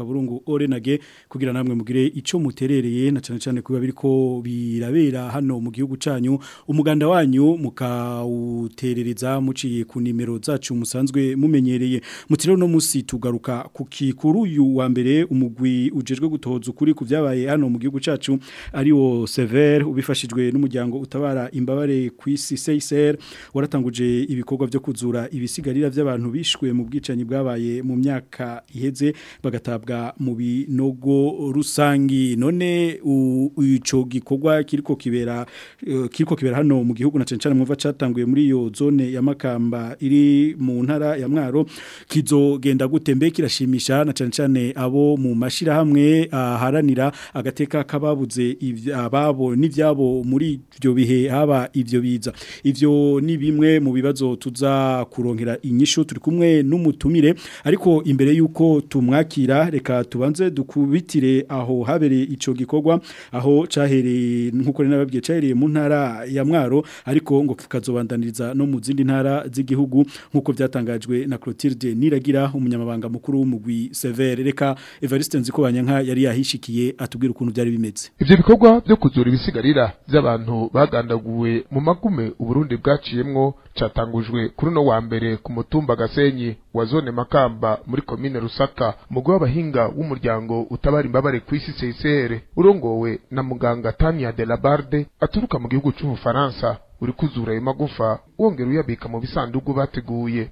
akaburungu orenage kugira namwe mugire ico muterereye na cyane cyane kuba biriko hano mu gihugu cyanyu umuganda wanyu mukawuterereza muciye ku nimero zacu musanzwe mumenyereye mutiro no musi tugaruka ku kikuru uyu mbere umugwi ujejwe gutoza ukuri ku byabaye hano mu gihugu cyacu ari Sever ubifashijwe n'umuryango utabara imbabare ku isi CICR waratanguje ibikorwa byo kuzura ibisigarira by'abantu bishwe mu bwicanyi bwabaye mu myaka iheze bagatabwa mu binogo rusangi none ico gikorwa kiriko kibera uh, kiriko kibera hano mu gihugu na cencana mwumva catanguye muri iyo zone ya makamba iri mu ntara ya mwaro kizogenda gutembe kirashimisha na cencane abo mu mashira hamwe aharanira agateka kababuze ababo n'ivyabo muri ibyo bihe haba ibyo biza ibyo ni bimwe mu bibazo tuza kurongera inyishu turi kumwe n'umutumire ariko imbere y'uko tumwakira reka tubanze dukubitire aho habere icyo gikorwa aho cyahereye nk'uko rero nababwiye mu ntara ya mwaro ariko ngo kikazobandaniriza no mu zindi ntara z'igihugu nk'uko byatangajwe na Clotilde Niragira umunyamabanga mukuru w'umugwi Severe reka Evariste nka yari yahishikiye atubwira ukuntu byari bimeze ibyo bikorwa byo kuzura ibisigarira by'abantu abantu bagandaguwe mu magume uburundi bwaciyemwo catangujwe kuri no wa mbere ku mutumba gasenyi wa zone makamba muri komine rusaka umugwi w'abahinga w'umuryango utabara imbabare isi seisere urongowe na muganga tania de labarde aturuka mu gihugu c'ubufaransa uri kuzura ayo magufa wongera uyabika mu bisandugu bateguye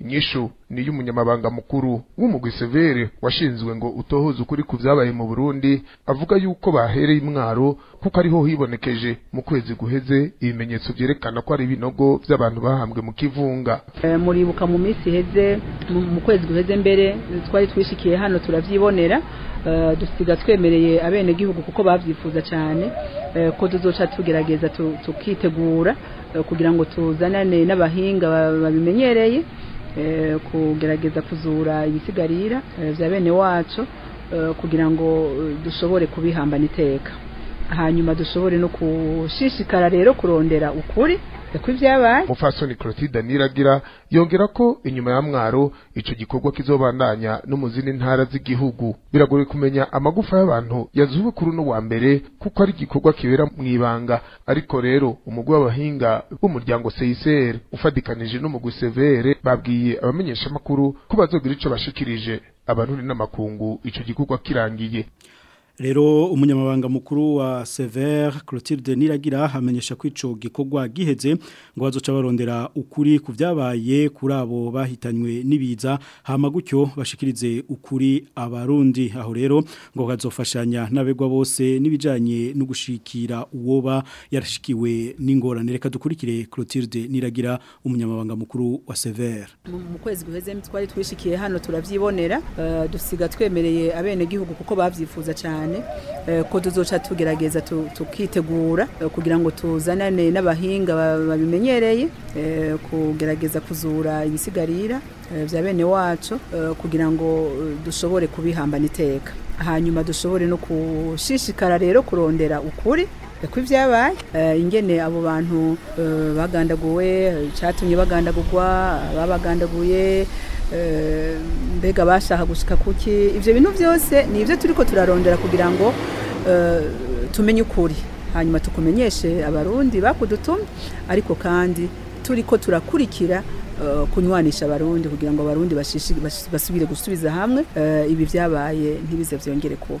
inyishu ni iy'umunyamabanga mukuru w'umugwi severi washinzwe ngo utohoze ukuri ku byabaye mu burundi avuga yuko bahereye imwaro kuko ariho hibonekeje mu kwezi guheze ibimenyetso byerekana ko ari ibinogo by'abantu bahambwe mu kivunga eh, muribuka mu minsi iheze mu kwezi guheze mbere twari twishikiye hano turabyibonera eh, dusiga twemereye abenegihugu kuko babyifuza cyane eh, ko tuzoca tugerageza tukitegura kugira ngo tuzanane n'abahinga babimenyereye Eh, kugerageza kuzura ibisigarira bya eh, bene wacu eh, kugira ngo dushobore kubihambana iteka hanyuma dushobore no gushishikara rero kurondera ukuri uko ibyabaye umupfasoni clotide niragira yongera ko inyuma ya mwaro icyo gikorwa kizobandanya no mu zindi ntara z'igihugu biragoye kumenya amagufa y'abantu yazuwe kuri uno wa mbere kuko ari igikorwa kibera mu ibanga ariko rero umugwi w'abahinga b'umuryango seyiseri ufadikanije n'umugwi severe babwiye abamenyeshamakuru ko bazogira icyo bashikirije abarundi n'amakungu icyo gikorwa kirangiye rero umunyamabanga mukuru wa Sever Clotilde Niragira hamenyesha ko ico gikorwa giheze ngo bazoca barondera ukuri ku byabaye kuri abo bahitanywe nibiza hama gutyo bashikirize ukuri abarundi aho rero ngo kazofashanya nabegwa bose nibijanye no gushikira uwoba yarashikiwe n'ingorane reka dukurikire Clotilde Niragira umunyamabanga mukuru wa Sever mu kwezi guheze twari twishikiye hano turavyibonera uh, dusiga twemereye abene gihugu kuko bavyifuza cyane cyane eh, ko tuzoca tugerageza tukitegura eh, kugira ngo tuzanane n'abahinga babimenyereye eh, kugerageza kuzura ibisigarira bya bene wacu kugira ngo dushobore kubihambana iteka hanyuma dushobore no gushishikara rero kurondera ukuri ko ibyabaye ingene abo bantu bagandaguwe cyatumye bagandagurwa babagandaguye Eh, mbega bashaka gushyika kuki ibyo bintu byose ni ibyo turi ko turarondera kugira ngo eh, tumenye ukuri hanyuma tukumenyeshe abarundi bakudutumye ariko kandi turi ko turakurikira eh, kunywanisha abarundi kugira ngo abarundi basubire gusubiza hamwe ibi byabaye ntibize byongere kuba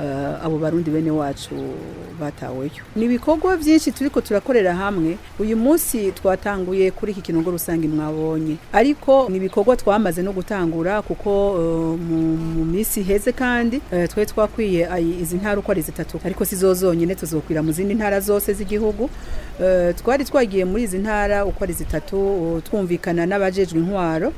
eh, abo barundi bene wacu bataweyo ni ibikorwa byinshi turi ko turakorera hamwe uyu munsi twatanguye kuri iki kinongo rusange mwabonye ariko ni ibikorwa twamaze no gutangura kuko mu minsi iheze kandi twe twakwiye izi ntara uko ari zitatu ariko si zo zonyine tuzokwira mu zindi ntara zose z'igihugu twari twagiye muri izi ntara uko ari zitatu twumvikana n'abajejwe intwaro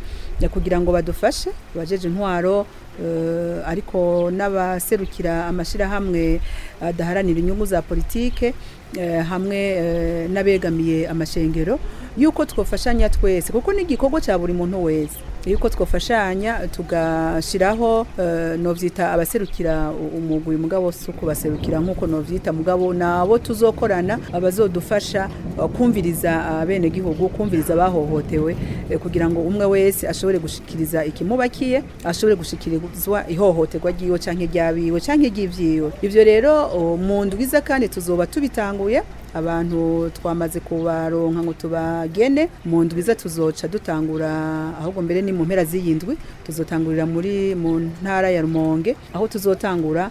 kugira ngo badufashe abajeje intwaro eh, ariko n'abaserukira amashyirahamwe adaharanira inyungu za politiki eh, hamwe eh, n'abegamiye amashengero y'uko twafashanya twese kuko ni igikorwa cya buri muntu wese yuko twafashanya tugashiraho eh, nobyita abaserukira umugwi mugabo si ukubaserukira nk'uko nobyita mugabo nabo tuzokorana abazodufasha eh, kumviriza bene eh, abenegihugu kumviriza bahohotewe kugira ngo umwe wese ashobore gushikiriza ikimubakiye ashobore gushikirizwa ihohoterwa ry'iwe cyangwa iry'abiwe cyangwa iry'ibyiwe ibyo rero oh, mu ndwiza kandi tuzoba tubitanguye abantu twamaze kubaronka ngo tubagene mu ndwi biza tuzoca dutangura ahubwo mbere ni mu mpera z'iyindwi tuzotangurira muri mu ntara ya rumonge aho tuzotangura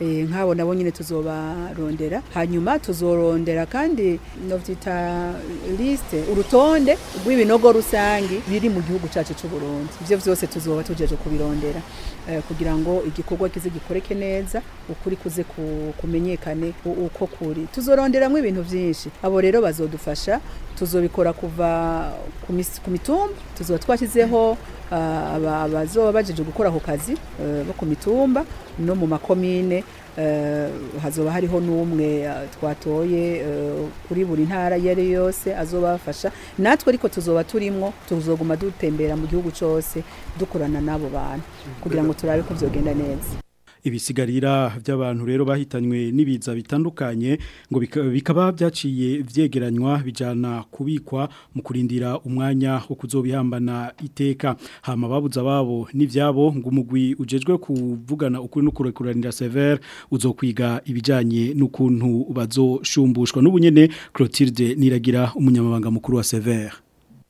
Eh, nk'abo nabo nyine tuzobarondera hanyuma tuzorondera kandi notita lisite urutonde rw'ibinogo rusange biri mu gihugu cyacu cy'u Burundi ibyo byose tuzoba tugejeje kubirondera eh, kugira ngo igikorwa kize gikoreke neza ukuri kuze kumenyekane uko kuri tuzoronderamo ibintu byinshi abo rero bazodufasha tuzobikora kuva ku mitumba tuzoba twashyizeho eh, abazoba bagejeje gukora ako kazi eh, bo ku mitumba no mu makomine eh, hazoba hariho n'umwe twatoye kuri buri ntara iyo ari yo yose azobafasha natwe ariko tuzoba turimo tuzoguma dutembera mu gihugu cyose dukorana n'abo bantu kugira ngo turabe ko byogenda neza ibisigarira by'abantu rero bahitanywe n'ibiza bitandukanye ngo bikaba byaciye vyegeranywa bijyana kubikwa mu kurindira umwanya wo kuzobihambana iteka hama babuze babo n'ibyabo ngo umugwi ugejwe kuvugana ukuri no kurekuranira severe uzokwiga ibijyanye n'ukuntu bazoshumbushwa n'ubunyene Clotilde niragira umunyamabanga mukuru wa severe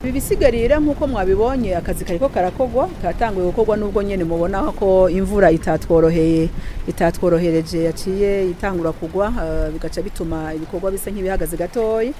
ibi bisigarira nk'uko mwabibonye akazi kariko karakogwa katanguye gukogwa n'ubwo nyine mubona ko imvura itatworoheye itatworohereje yaciye itangura kugwa eh, bigaca bituma ibikorwa bisa nk'ibihagaze gatoya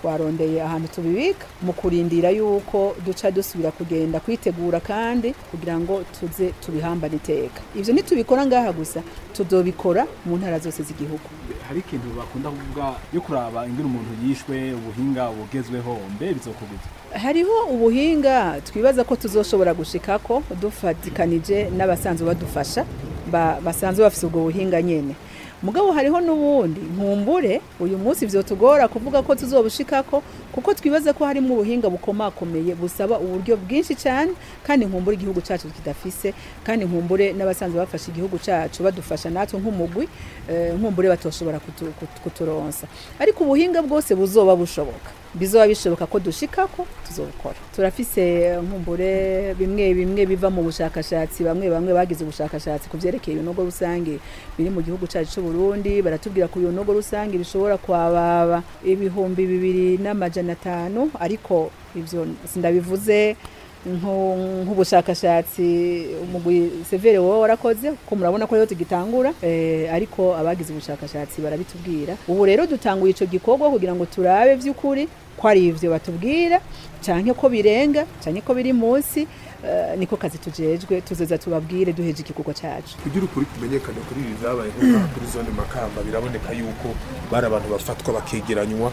twarondeye ahantu tubibika mu kurindira yuko duca dusubira kugenda kwitegura kandi kugira ngo tuze tubihambane iteka ibyo ntitubikora ngaha gusa tuzobikora mu ntara zose z'igihugu hari ikintu bakunda kuvuga yo kuraba ingana umuntu yishwe ubuhinga bugezweho mbe bizokubuza hariho ubuhinga twibaza ko tuzoshobora gushika ko dufatikanije n'abasanzwe badufasha basanzwe bafite ubwo buhinga nyine mugabo hariho n'ubundi nkumbure uyu munsi byo tugora kuvuga ko tuzobushika ko kuko twibaza ko harimo ubuhinga bukomakomeye busaba uburyo bwinshi cyane kandi nkumbure igihugu cyacu kidafise kandi nkumbure n'abasanzwe bafashe igihugu cyacu badufasha natwe nk'umugwi eh, nkumbure batoshobora kuturonsa ariko ubuhinga bwose buzoba bushoboka bizaba bishoboka ko dushika ko tuzokora turafise nkumbure bimwe bimwe biva mu bushakashatsi bamwe bamwe bagize ubushakashatsi ku byerekeye ibinogo rusange biri mu gihugu cyacu cy'u Burundi baratubwira ko ibinogo rusange bishobora kwababa ibihumbi bibiri n'amajana atanu ariko ibyo sindabivuze nk'ubushakashatsi umugwi severe wowe warakoze ko murabona ko rero tugitangura eh, ariko abagize ubushakashatsi barabitubwira ubu rero dutanguye icyo gikorwa kugira ngo turabe by'ukuri ko ari ibyo batubwira cyane ko birenga cyane ko biri munsi Eh, niko kazi tujejwe tuzeza tubabwire duheje igikorwa cyacu kugira ukuri kumenyekana kuri ibi byabaye kuri zone makamba biraboneka yuko bari abantu bafatwa bakegeranywa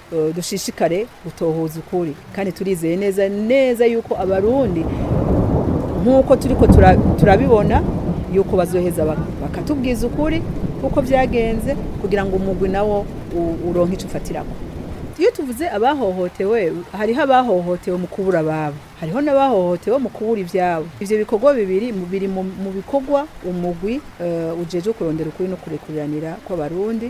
euh, dushishikare gutohoza ukuri kandi turizeye neza neza yuko abarundi nk'uko turi ko turabibona yuko bazoheza bakatubwiza ukuri uko byagenze kugira ngo umugwi nawo uronke icyo ufatiramo iyo tuvuze abahohotewe hariho abahohotewe mu kubura ababo hariho n'abahohotewe mu kubura ibyabo ibyo bikorwa bibiri biri mu bikorwa umugwi eh, ujeje kurondera ukuri no kurekuranira kw'abarundi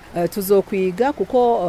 eh, tuzokwiga kuko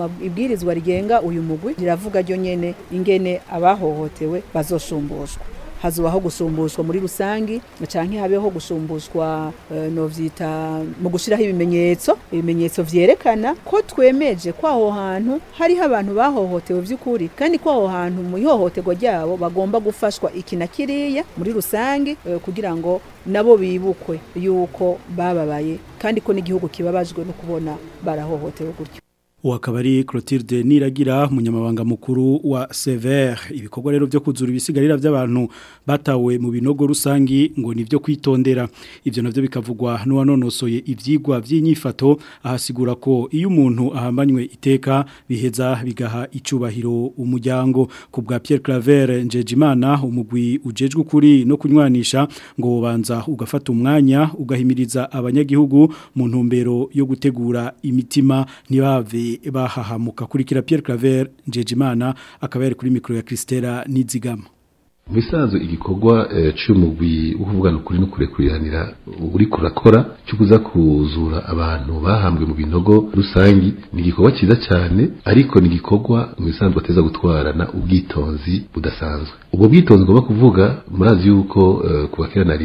eh, ibwirizwa rigenga uyu mugwi riravuga ryo nyine ingene abahohotewe bazoshumbushwa hazubaho gusumbuzwa muri rusange cyangwa habeho gusumbuzwa eh, novyita mu gushyiraho ibimenyetso ibimenyetso byerekana ko twemeje ko aho hantu hariho abantu bahohotewe by'ukuri kandi ko aho hantu mu ihohoterwa ryabo bagomba gufashwa iki na kiriya muri rusange eh, kugira ngo nabo bibukwe yuko bababaye kandi ko n'igihugu kibabajwe no kubona barahohotewe gutyo uwo Clotilde Niragira umunyamabanga mukuru wa Sever ibikorwa rero byo kuzura ibisigarira by'abantu batawe mu binogo rusangi ngo ni byo kwitondera ibyo navyo bikavugwa n'uwanonosoye ivyigwa by'inyifato ahasigura ko iyo umuntu ahambanywe iteka biheza bigaha icubahiro umujyango ku bwa Pierre Claver Njejimana umugwi ujejwe kuri no kunywanisha ngo ubanza ugafata umwanya ugahimiriza abanyagihugu mu ntumbero yo gutegura imitima ntibave bahahamuka kurikira Pierre Claver Njejimana akaba yari kuri mikoro ya Christella Nizigama mu bisanzwe igikorwa eh, cy'umugwi wo kuvugana ukuri no kurekuranira uri kurakora cyo kuza kuzura abantu bahambwe mu binogo rusange ni igikorwa cyiza cyane ariko ni igikorwa mu bisanzwe ateza gutwarana ubwitonzi budasanzwe ubwo bwitonzi ugomba kuvuga murazi yuko eh, ku kera na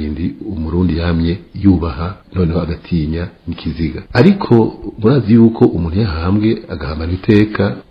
umurundi yamye yubaha noneho agatinya n'ikiziga ariko murazi yuko umuntu yahambwe agahamara iteka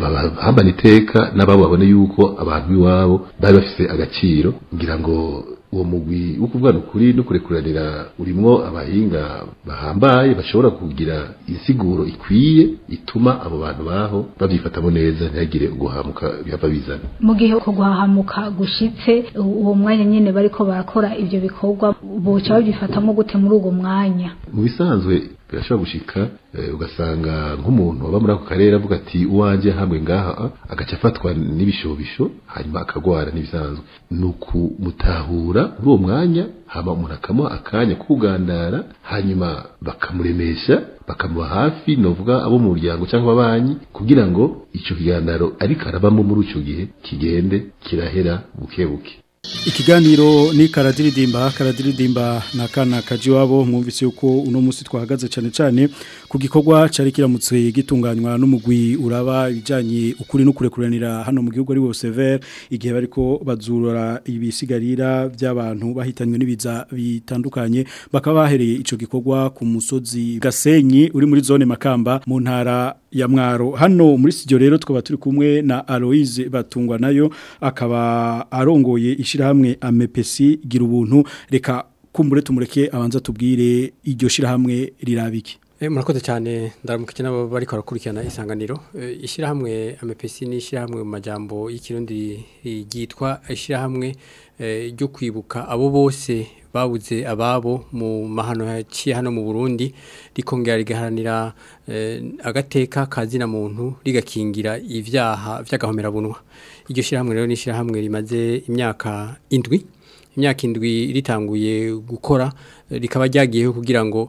bahambana iteka n'ababo babone yuko abantu iwabo bari bafite agaciro kugira ngo uwo mugwi wo kuvugana ukuri no kurekuranira urimo abahinga bahambaye bashobora kugira insiguro ikwiye ituma abo bantu baho babyifatamo neza ntihagire uguhahamuka bihava bizana mu gihe uko guhahamuka gushitse uwo mwanya nyine bariko barakora ibyo bikorwa boca babyifatamo gute muri uwo mwanya mu bisanzwe birashobora gushika eh, ugasanga nk'umuntu waba muri ako karere avuga ati uwanjye hamwe ngaha agaca afatwa n'ibishobisho hanyuma akagwara n'ibisanzwe ni ukumutahura muri uwo mwanya haba umuntu akamuha akanya kugandara hanyuma bakamuremesha bakamuba hafi novuga abo mu muryango cyangwa ababanyi kugira ngo icyo kiganiro ariko arabamo muri icyo gihe kigende kirahera buke buke ikiganiro ni karadiridimba karadiridimba na kana kajiwabo mwumvise yuko uno munsi twahagaze cyane cyane ku gikorwa cyari kiramutse gitunganywa n'umugwi uraba ibijyanye ukuri no kurekuranira hano mu gihugu ari wo Sever igihe bariko bazurura ibisigarira by'abantu bahitanywe n'ibiza bitandukanye bakaba bahereye ico gikogwa ku musozi Gasenyi uri muri zone Makamba mu ntara ya Mwaro hano muri studio rero tukaba turi kumwe na Aloise batungwa nayo akaba arongoye ishirahamwe Amepesi gira ubuntu reka kumbure tumureke abanza tubwire iryo shirahamwe rirabiki Eh, murakoze cyane ndaramukike nabo bariko barakurikirana isanganiro eh, ishyirahamwe amepesi ni ishyirahamwe mu majambo y'ikirundi eh, ryitwa ishyirahamwe ryo kwibuka abo bose babuze ababo mu mahano yaciye hano mu burundi rikongera rigaharanira agateka kazina muntu rigakingira ibyaha by'agahomerabunwa iryo shyirahamwe rero ni ishyirahamwe rimaze imyaka indwi imyaka indwi ritanguye gukora rikaba ryagiye kugira ngo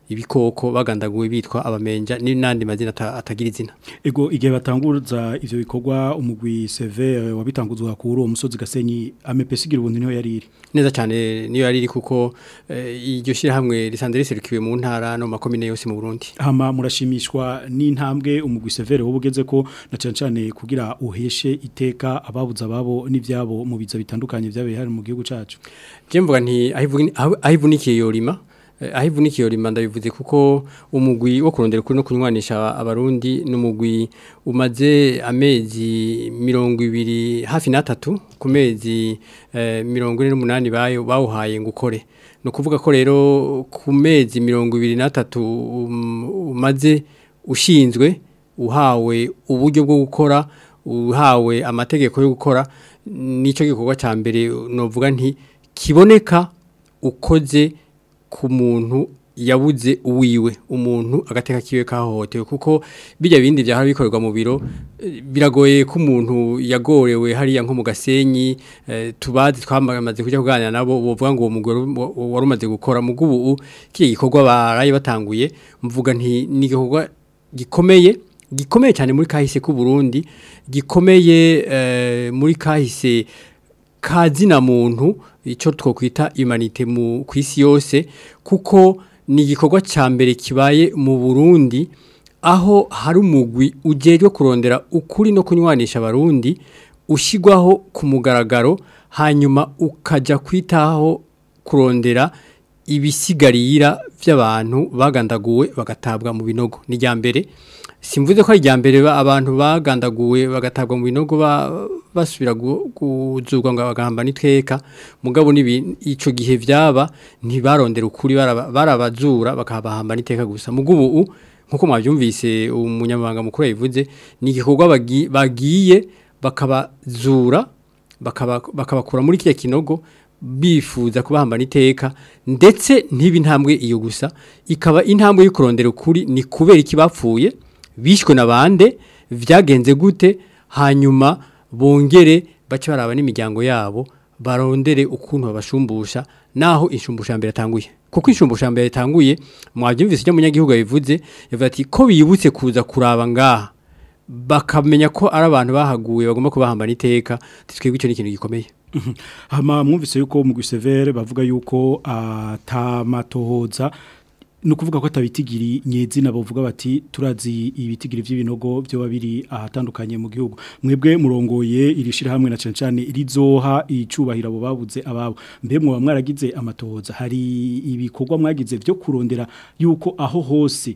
ibikoko bagandaguwe bitwa abamenja n'andi mazina atagira izina ego igihe batanguza ivyo bikorwa umugwi Sever wabitanguzwa kuri uwo musozi gasenyi amepesi igira ubundi niho yariri neza cyane niyo yariri kuko eh, iryo shira hamwe risanzwe riserukiwe mu ntara no makomine yose mu Burundi hama murashimishwa n'intambwe umugwi severe wobugeze ko na cyane cyane kugira uheshe iteka ababuza babo n'ivyabo mu biza bitandukanye byabe hari mu gihugu cacu je mvuga nti aho yorima aho ivunikiye rimba ndabivuze kuko umugwi wo kurondera kuri no kunywanisha abarundi n'umugwi umaze amezi mirongo ibiri hafi n'atatu ku mezi eh, mirongo ine bayo bawuhaye ngo ukore ni ukuvuga ko rero ku mezi mirongo ibiri n'atatu um, umaze ushinzwe uhawe uburyo bwo gukora uhawe amategeko yo gukora nicyo gikorwa cya mbere navuga nti kiboneka ukoze ku muntu yabuze uwiwe umuntu agateka kiwe kahohotewe kuko bijya bindi byaha bikorerwa mu biro biragoye ko umuntu yagorewe hariya nko mu gasenyi eh, tubazi twamaze kujya kuganira nabo bavuga ngo uwo mugore wari gukora mu bw'ubu kiriya gikorwa baraye batanguye mvuga ni igikorwa gikomeye gikomeye cyane muri kahise Burundi gikomeye eh, muri kahise kazina muntu icyo twokwita imanite mu ku isi yose kuko ni igikorwa cya mbere kibaye mu burundi aho hari umugwi ugejwe kurondera ukuri no kunywanisha abarundi ushyirwaho ku mugaragaro hanyuma ukajya kwitaho kurondera ibisigarira by'abantu bagandaguwe bagatabwa mu binogo ni irya mbere simvuze ko ijya abantu bagandaguwe bagatabwa mu binogo basubira kuzurwa ngo abagamba nitweka mugabo icyo gihe byaba ntibarondera ukuri barabazura bakabahamba niteka gusa mugubu ubu nk'uko mwabyumvise umunyamabanga mukuru yabivuze ni igikorwa bagiye bakabazura bakaba bakabakura muri kiriya kinogo bifuza kubahambana iteka ndetse ntibe intambwe iyo gusa ikaba intambwe yo kurondera ukuri ni kubera iki bapfuye bishwe na byagenze gute hanyuma bongere bace baraba n'imiryango yabo barondere ukuntu babashumbusha naho inshumbusha yatanguye kuko inshumbusha yatanguye mwabyumvise icyo munyagihugu yabivuze yavuga ati ko bibutse kuza kuraba ngaha bakamenya ko ari abantu bahaguye bagomba kubahambana iteka twebwe icyo ni ikintu gikomeye hama mwumvise yuko mu Gusevere bavuga yuko atamatohoza ni ukuvuga ko atabitigiri nyezina bavuga bati turazi ibitigiri by'ibinogo byo babiri ahatandukanye mu gihugu mwebwe murongoye iri shyirahamwe na cyane cyane rizoha icubahiro abo babuze ababo mbe mwaba mwaragize amatohoza hari ibikorwa mwagize byo kurondera yuko aho hose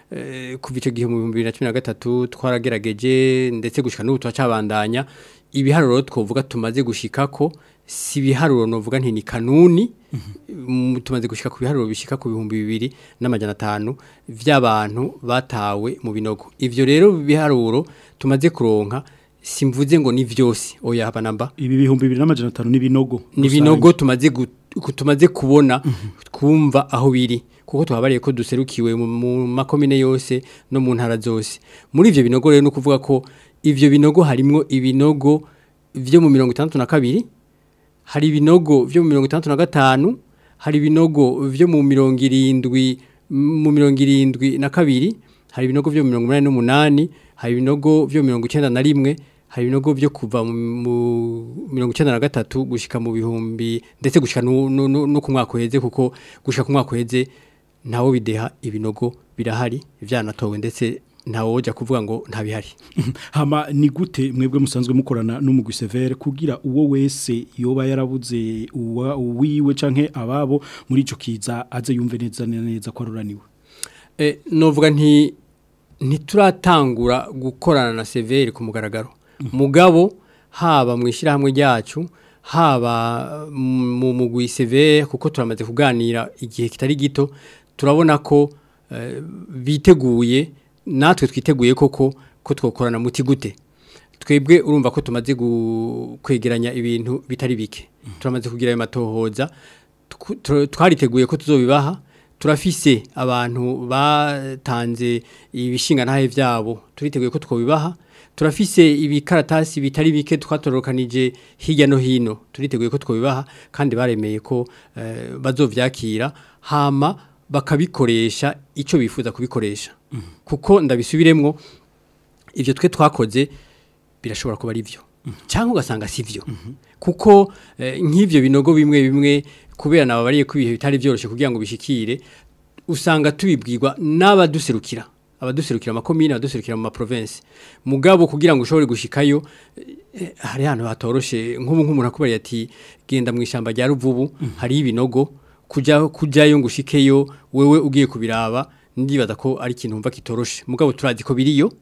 eh, kuva icyo gihe mu bihumbi bibiri na cumi na gatatu twaragerageje ndetse gushyira n'ubu turacabandanya ibiharuro twavuga tumaze gushika ko si biharuro novuga nti ni kanuni tumaze gushika ku biharuro bishyika ku bihumbi bibiri n'amajyana atanu by'abantu batawe mu binogo ibyo rero biharuro tumaze kuronka simvuze ngo ni byose oya haba namba ibi bihumbi bibiri n'amajyana atanu ni ibinogo ni ibinogo tumaze kubona mhm. twumva aho biri kuko tuhabariye ko duserukiwe mu makomine yose no mu ntara zose muri ibyo binogo rero ni ukuvuga ko ivyo binogo harimwo ibinogo vyo mu mirongo itandatu na kabiri hari ibinogo vyo mu mirongo itandatu na gatanu hari ibinogo vyo mu mirongo irindwi mu mirongo irindwi na kabiri hari ibinogo vyo mu mirongo umunani hari binogo vyo mu mirongo icenda na rimwe hari binogo vyo kuva mu mirongo na gatatu gushika mu bihumbi ndetse gushika no ku mwaka uheze kuko gushika ku mwaka uheze ntawo bideha ibinogo birahari vyanatowe ndetse ntawe wajya kuvuga ngo ntabihari hama ni gute mwebwe musanzwe mukorana n'umugwisevere kugira uwo wese yoba yarabuze uwiwe canke ababo muri ico kiza aze yumve neza neza ko aruraniwe eh novuga nti ntituratangura gukorana na severe ku mugaragaro mhm. mugabo haba mwishirahamwe ryacu haba mu mugwi severe kuko turamaze kuganira igihe kitari gito turabona ko eh, biteguye natwe twiteguye koko ko twakorana muti gute twebwe urumva ko tumaze kwegeranya ibintu bitari bike mm. turamaze kugira ayo matohoza twariteguye ko tuzobibaha turafise abantu batanze ibishingantahe byabo turiteguye ko twabibaha turafise ibikaratasi bitari bike twatorokanije hirya no hino turiteguye ko twabibaha kandi baremeye ko eh, bazovyakira hama bakabikoresha icyo bifuza kubikoresha kuko ndabisubiremwo ibyo twe twakoze birashobora kuba ari byo cyangwa ugasanga si kuko eh, nk'ibyo binogo bimwe bimwe kubera nababariye ko ibihe bitari byoroshye kugira ngo bishyikire usanga tubibwirwa n'abaduserukira abaduserukira amakomine abaduserukira mu maprovensi mugabo kugira ngo ushobore gushikayo eh, hari hano hatoroshe nk'ubu nk'umuntu akubariye ati genda mu ishyamba rya ruvubu mm. hari ibinogo kujyayo ngo ushikeyo wewe ugiye kubiraba ndibaza ko ari ikintu mva kitoroshe mugabo turazi ko biriyo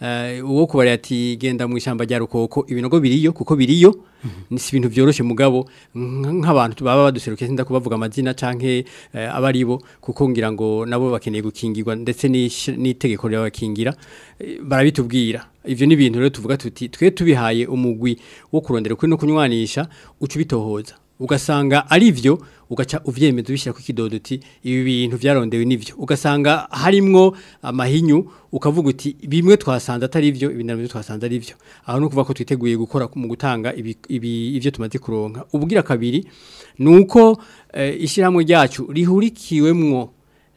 eh, uwo kubari ati genda mu ishyamba rya rukoko ibinogo biriyo kuko biriyo mhm. ni bintu byoroshye mugabo nk'abantu baba baduserukiye sinda kubavuga amazina canke eh, aba ari bo kuko ngira ngo nabo bakeneye gukingirwa ndetse n'itegeko ribakingira eh, barabitubwira ibyo ni ibintu rero tuvuga tuti twe tubihaye umugwi wo kurondera kuri no kunywanisha ucu bitohoza ugasanga ari byo ugaca uvyemeza ubishyira ku kidodoti ibi bintu byarondewe n'ivyo ugasanga harimwo amahinyu ukavuga uti bimwe twasanze atari byo ibintu byo twasanze ari byo aho no kuva ko twiteguye gukora mu gutanga ibi ibyo tumaze kuronka ubwira kabiri nuko eh, ishyiramo ryacu rihurikiwemwo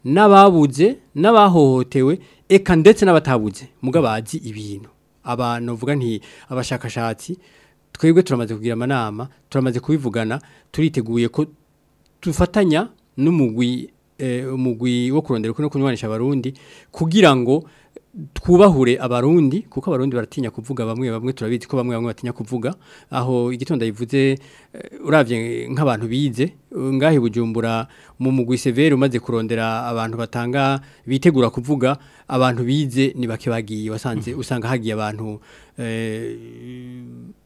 n'ababuze n'abahohotewe eka ndetse n'abatabuze mugabazi ibintu abantu vuga nti abashakashatsi twebwe turamaze kugira amanama turamaze kubivugana turiteguye ko tufatanya n'umugwi eh, umugwi wo kurondera uko no kunywanisha abarundi kugira ngo twubahure abarundi kuko abarundi baratinya kuvuga bamwe bamwe turabizi ko bamwe bamwe batinya kuvuga aho igitonda yivuze eh, urabye nk'abantu bize ngahe bujumbura mu mugwi severe umaze kurondera abantu batanga bitegura kuvuga abantu bize ni bake bagiye wasanze mm-hmm. usanga hagiye abantu eh,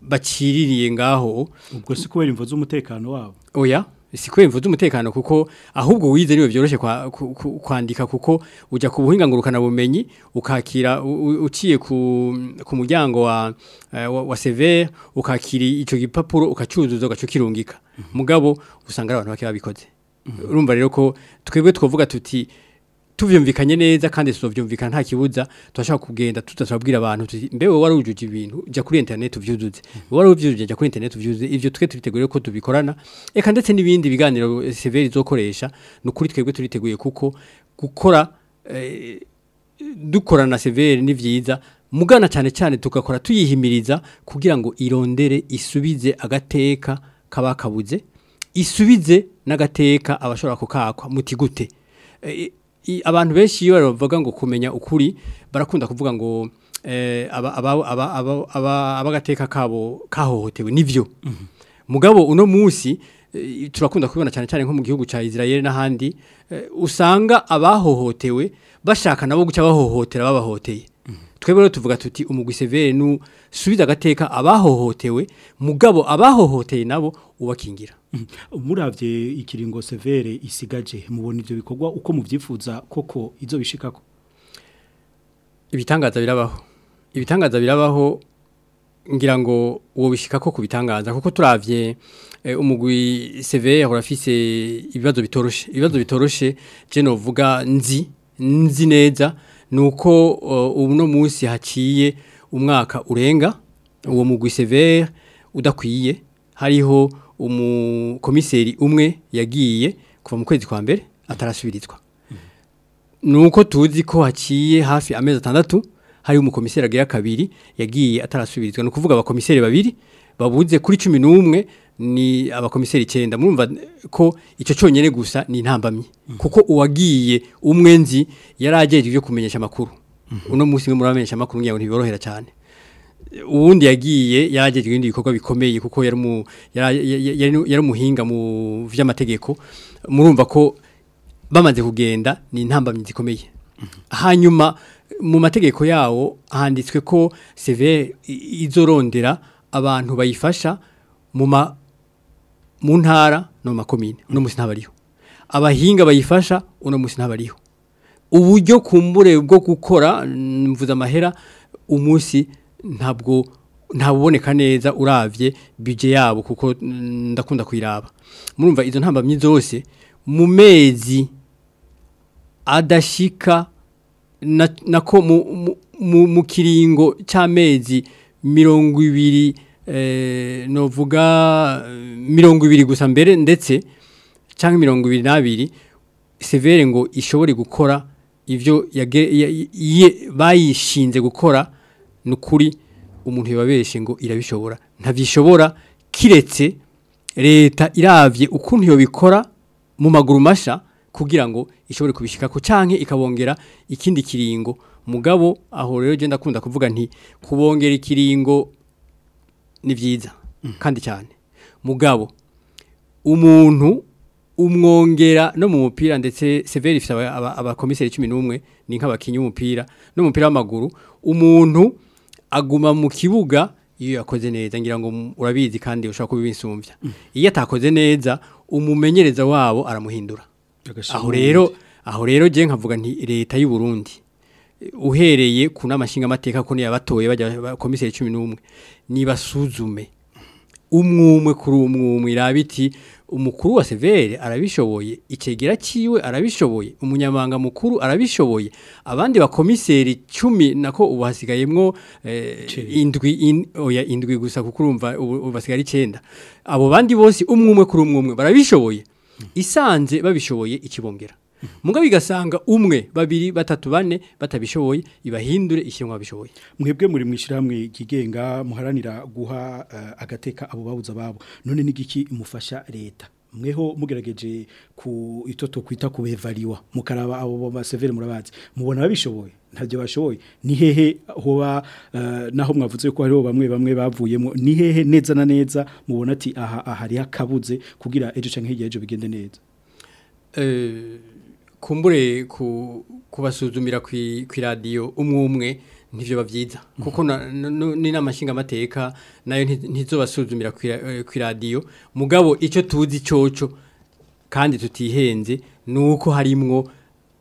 bakiririye ngaho ubwo si kubera imvo z'umutekano wabo oya si kwe mvuze umutekano kuko ahubwo wize niwe byoroshye kwandika kuko ujya ku buhingangurukana bumenyi ukakira uciye ku muryango wa eh, wa CV ukakira ico gipapuro ukacyuzuza kirungika mhm. mugabo usanga ari abantu bakabikoze babikoze mhm. urumva rero ko twebwe twovuga tuti tuvyumvikanye neza kandi tuvyumvikana nta kibuza twashaka kugenda tutasabwira abantu mbewe wari ibintu jya kuri internet uvyuzuze mm. wari jya kuri internet uvyuzuze ivyo twe turiteguriye ko tubikorana eka ndetse nibindi biganiro eh, severi zokoresha nukuri twebwe turiteguye kuko gukora eh, dukorana severi ni vyiza mugana cyane cyane tugakora tuyihimiriza kugira ngo irondere isubize agateka kabakabuze isubize n'agateka abashobora kukakwa muti gute e, abantu benshi iyo bavuga ngo kumenya ukuri barakunda kuvuga ngo eh, abagateka kabo kahohotewe nibyo mhm. mugabo uno munsi eh, turakunda kubona cyane cyane nko mu gihugu cya Israel n'ahandi eh, usanga abahohotewe bashaka nabo guca bahohotera babahoteye twebwe tuvuga tuti umugwi severe nu subiza agateka abahohotewe mugabo abahohoteye nabo ubakingira mm-hmm. muravye ikiringo severe isigaje mubona ivyo bikorwa uko muvyifuza koko izo bishikako ibitangaza birabaho ibitangaza birabaho ngira ngo uwo bishika ko kubitangaza kuko turavye eh, umugwi severe urafise ibibazo bitoroshe ibibazo bitoroshe je novuga nzi nzi neza Nuko uko uh, munsi haciye umwaka urenga uwo mugwi severe udakwiye hariho umukomiseri umwe yagiye kuva mu kwezi kwa mbere atarasubirizwa mm-hmm. Nuko tuzi ko haciye hafi amezi atandatu hari umukomiseri agera kabiri yagiye atarasubirizwa no kuvuga abakomiseri babiri babuze kuri cumi n'umwe ni abakomiseri icyenda mwumva ko icyo cyonyine gusa ni intambamye kuko uwagiye umwenzi yari agejeje ibyo kumenyesha amakuru mhm. uno munsi muri abamenyesha amakuru ngira ngo ntiborohera cyane uwundi yagiye yagejeje ibindi bikorwa bikomeye kuko yari umuhinga mu vy’amategeko murumva ko bamaze kugenda ni intambamyi zikomeye mhm. hanyuma mu mategeko yawo handitswe ko severe izorondera abantu bayifasha mu ma mu ntara no makomine uno munsi ntabariho abahinga bayifasha uno munsi ntabariho uburyo kumbure bwo gukora mm, mvuza amahera umunsi ntabwo ntabuboneka neza urabye bije yabo kuko mm, ndakunda kuyiraba murumva izo ntambamyi zose mu mezi adashika nako mu kiringo cy'amezi mirongo ibiri Eh, novuga eh, mirongo ibiri gusa mbere ndetse cyangwa mirongo ibiri n'abiri severe ngo ishobore gukora ibyo bayishinze gukora nukuri umuntu yababeshe ngo irabishobora ntabishobora kiretse leta irabye ukuntu iyo bikora mu maguru masha kugira ngo ishobore kubishikako cyangwa ikabongera ikindi kiringo mugabo aho rero genda akunda kuvuga nti kubongera ikiringo ni byiza mm. kandi cyane mugabo umuntu umwongera no mu mupira ndetse severi ifite abakomiseri cumi n'umwe ni nk'abakinnyi umupira no mu mupira w'amaguru umuntu aguma mu kibuga iyo yakoze neza ngira ngo urabizi kandi ushobora kubibisumbya mm. iyo atakoze neza umumenyereza wabo aramuhindura aho rero aho rero nkavuga nti leta y'u Burundi uhereye ku nama amateka ko niyo abatoye bajya komiseri cumi n'umwe nibasuzume umwumwe kuri umwumwe irabiti umukuru wa severe arabishoboye ikegera cyiwe arabishoboye umunyamanga mukuru arabishoboye abandi bakomiseri cumi nako ubu hasigayemo eh, indwi oya indwi gusa kuko urumva ubu icyenda abo bandi bose umwumwe kuri umwumwe barabishoboye isanze babishoboye ikibongera mugabe igasanga umwe babiri batatu bane batabishoboye ibahindure ishyirwa babishoboye mwebwe muri mwishyirahamwe kigenga muharanira guha eh, agateka abo babuza babo none n'igiki imufasha leta mweho mugerageje ku itoto kwita kubevaliwa mukaraba abo baseveri murabazi mubona babishoboye ntabyo bashoboye ni hehe hoba eh, naho mwavuze ko hariho bamwe bamwe bavuyemo ni hehe neza na neza mubona ati aha ahari akabuze kugira ejo cyangwa hirya bigende neza eh, kumbure kubasuzumira ku iradiyo umwe umwe ntibyo babyiza kuko mhm. n'inamashinga amateka nayo ntizobasuzumira ku iradiyo mugabo icyo tuzi cyoco kandi tutihenze Nuko harimwo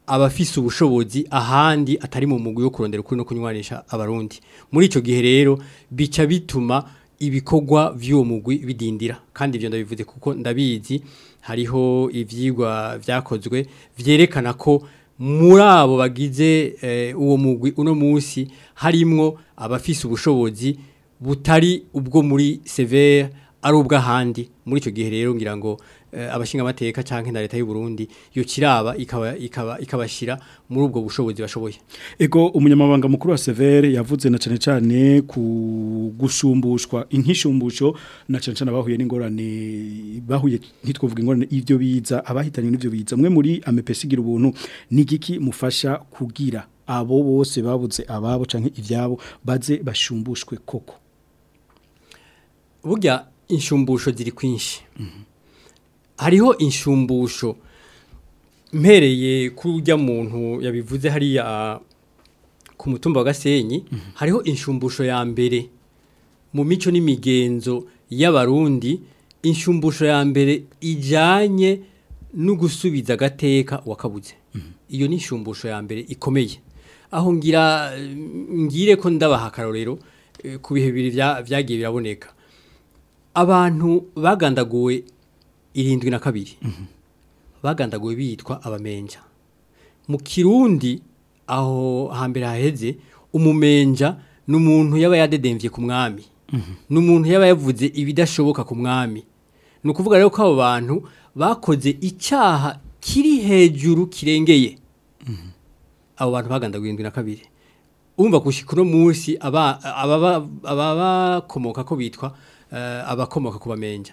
abafise ubushobozi ahandi atari mu mugwi yo kurondera ukuri no kunywanisha abarundi muri icyo gihe rero bica bituma ibikorwa by'uwo mugwi bidindira kandi ibyo ndabivuze kuko ndabizi hariho ibyigwa byakozwe vyerekana ko muri abo bagize eh, uwo mugwi uno munsi harimo abafise ubushobozi butari ubwo muri Sever ari ubw'ahandi muri icyo gihe rero ngira ngo Eh, abashinga amateka canke na leta y'u Burundi yo kiraba ikaba ikaba ikabashira muri ubwo bushobozi bashoboye ego umunyamabanga mukuru wa Severe yavuze na cane cane ku gusumbushwa inkishumbusho na cane cane abahuye n'ingorane bahuye ntitwovuga ingorane ivyo biza abahitanye n'ivyo biza mwe muri amepesigira ubuntu nigiki mufasha kugira abo bose babuze ababo canke ivyabo baze bashumbushwe koko burya inshumbusho ziri kwinshi mm -hmm. hariho inshumbusho mpereye kurya muntu yabivuze hari ya ah, ku mutumba wa gasenyi mhm. hariho inshumbusho ya mbere mu mico n'imigenzo y'abarundi inshumbusho ya mbere ijyanye no gusubiza agateka wakabuze mhm. iyo ni inshumbusho ya mbere ikomeye aho ngira ngire ko ndabaha akarorero eh, ku bihe bibiri byagiye biraboneka abantu bagandaguwe irindwi na kabiri bagandaguwe bitwa abamenja mu kirundi aho hambere haheze umumenja n'umuntu yaba yadedemvye ku mwami ni umuntu yaba yavuze ibidashoboka ku mwami ni ukuvuga rero ko abo bantu bakoze icyaha kiri hejuru kirengeye abo bantu bagandaguwe irindwi na kabiri umva gushyika uno aba bakomoka ko bitwa abakomoka ku bamenja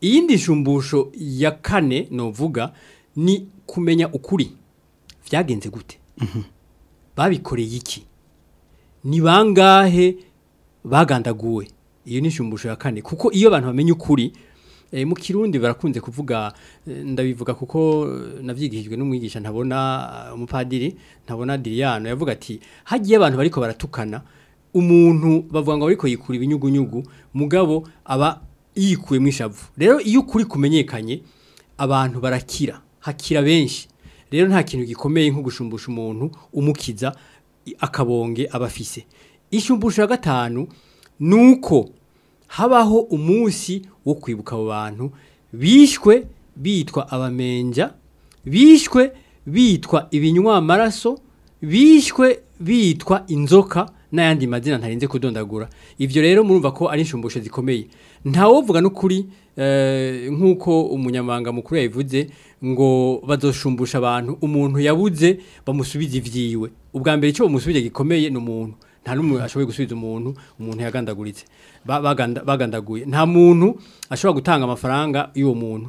iyindi nshumbusho ya kane novuga ni kumenya ukuri byagenze gute mhm. babikoreye iki ni bangahe bagandaguwe iyo ni inshumbusho ya kane kuko iyo abantu bamenye ukuri eh, mu kirundi barakunze kuvuga eh, ndabivuga kuko nabyigishijwe n'umwigisha ntabona eh, umupadiri ntabona diriyano yavuga ati hagiye abantu bariko baratukana umuntu bavuga ngo ariko yikura ibinyugunyugu mugabo aba yikuye mu ishavu rero iyo ukuri kumenyekanye abantu barakira hakira benshi rero nta kintu gikomeye nko gushumbusha umuntu umukiza akabonge abafise ishumbusho ya gatanu nuko habaho umunsi wo kwibuka abantu bishwe bitwa abamenja bishwe bitwa ibinywa ibinywamaraso bishwe bitwa inzoka n'ayandi mazina ntarenze kudondagura ibyo rero murumva ko ari inshumbusho zikomeye ntawovuga n'ukuri eh, nk'uko umunyamabanga mukuru yavuze ngo bazoshumbusha abantu umuntu yabuze bamusubiza ibyiwe ubwa mbere icyo bamusubije gikomeye n’umuntu, nta n'umwe ashoboye gusubiza umuntu umuntu yagandaguritse bagandaguye nta muntu ashobora gutanga amafaranga y'uwo muntu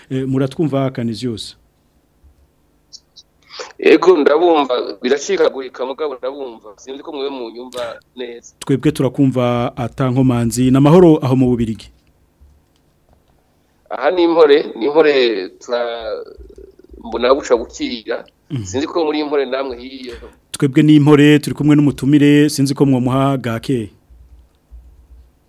eh, muratwumva Canesius ego ndabumva birashikagurika mugabo ndabumva sinzi ko mwe mu neza twebwe turakumva atankomanzi na mahoro aho mu bubirigi aha ni impore ni impore mbona buca gukira mm. sinzi ko muri impore namwe hiyo twebwe ni impore turi kumwe n'umutumire sinzi ko mwamuha gake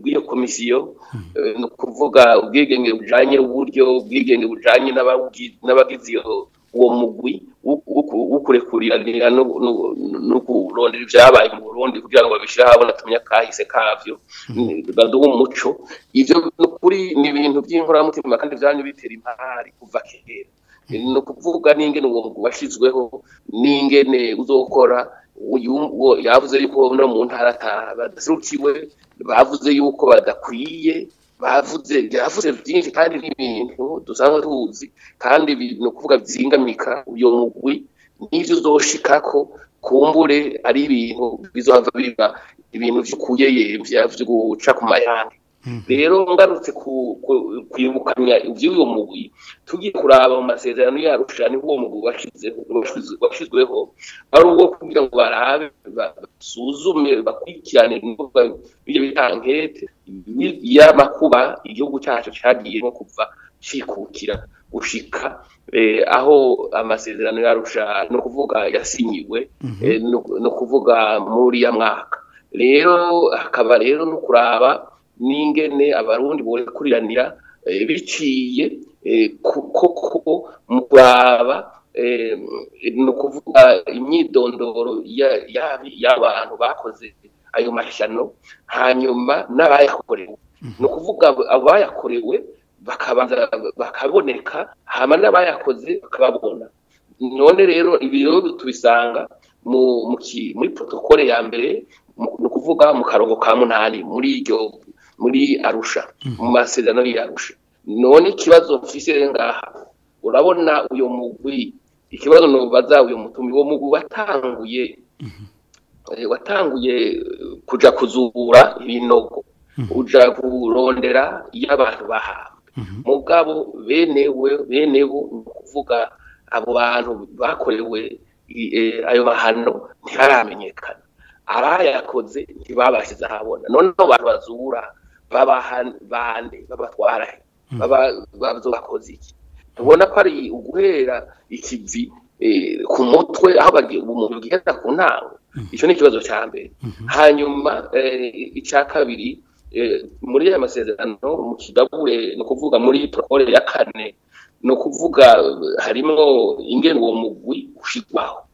bw'iyo komisiyo mhm. ni kuvuga ubwigenge bujanye uburyo ubwigenge bujanye n'abagize iyo uwo mugwi wo kurekuranira no kurondera ibyabaye mu burundi kugira ngo babishyire ahabona tumenya kahise kabyo hmm. baduha umuco ibyo ni ukuri ni ibintu by'inkoramutima kandi byanye bitera impari kuva kera hmm. ni ukuvuga n'ingene uwo mugwi washyizweho n'ingene uzokora yavuze yuko no mu ntara badaserukiwe bavuze yuko badakwiye bavuze byavuze byinshi kandi n'ibintu dusanzwe tuzi kandi ni ukuvuga byizingamika uyu mugwi n'ibyo uzoshikako kumbure ari ibintu bizohava biba ibintu by'ukuyeye bya guca ku mayanga Mm-hmm. rero ngarutse kwibukanya iby'uyu mugwi tugiye kuraba mu masezerano yarusha niho uwo mugwi washyizweho ari ubwo kugira ngo barabe basuzume bakurikirane ibyo bita y'amakuba igihugu cyacu cyagiye nko kuva kikukira gushika eh, aho amasezerano yarusha ni ukuvuga yasinyiwe mm-hmm. eh, ni ukuvuga muri ya mwaka rero hakaba rero no kuraba n'ingene abarundi borekuriranira eh, biciye eh, koko mu kuraba eh, ni ukuvuga imyidondoro y'abantu bakoze ayo mashyano hanyuma n'abayakorewe mhm. ni ukuvuga abayakorewe bakaboneka hama n'abayakoze bakababona none rero ibiro tubisanga muri protokole ya mbere ni ukuvuga mu karongo ka munani muri iryo muri arusha mhm. mu masezerano y'arusha none ikibazo mfise ngaha urabona uyu mugwi ikibazo nubaza uyu mutumi uwo mugwi watanguye mhm. eh, watanguye eh, kuja kuzubura ibinogo mhm. uja kurondera y’abantu abantu mugabo benewe benewe kuvuga abo bantu bakorewe eh, ayo mahano ntiharamenyekana abayakoze ntibabashyize ahabona noneho abantu bazura b'abahande b'abatwara hmm. bakoze iki tubona ko ari uguhera ikivi e, ku mutwe aho umuntu gihera ku ntango hmm. icyo ni ikibazo cya mbere hmm. hanyuma e, icya kabiri e, muri aya masezerano mu kidabure ni ukuvuga muri porokore ya kane ni ukuvuga harimo ingene uwo mugwi ushyirwaho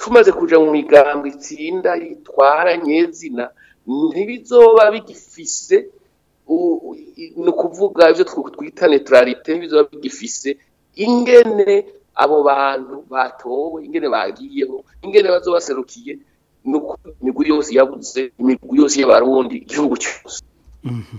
tumaze kujya mu migambi itsinda yitwara nyezina ntibizoba bigifise ni ukuvuga ibyo twita neturarite biba bigifise ingene abo bantu batowe ingene bagiyeho ingene bazobaserukiye nuko imigwi yose yabuze imigwi yose y'abarundi igihugu cyose mhm.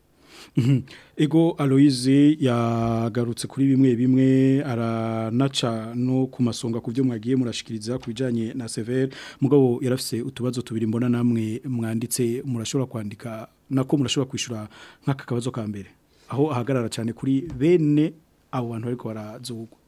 mhm. ego aloyize yagarutse kuri bimwe bimwe aranaca no ku masonga ku byo mwagiye murashikiriza ku bijyanye na Sever mugabo yarafise utubazo tubiri mbona namwe mwanditse murashobora kwandika nako murashobora kwishyura nk'aka kabazo ka mbere aho ahagarara cyane kuri bene abo bantu bari kubarazugwa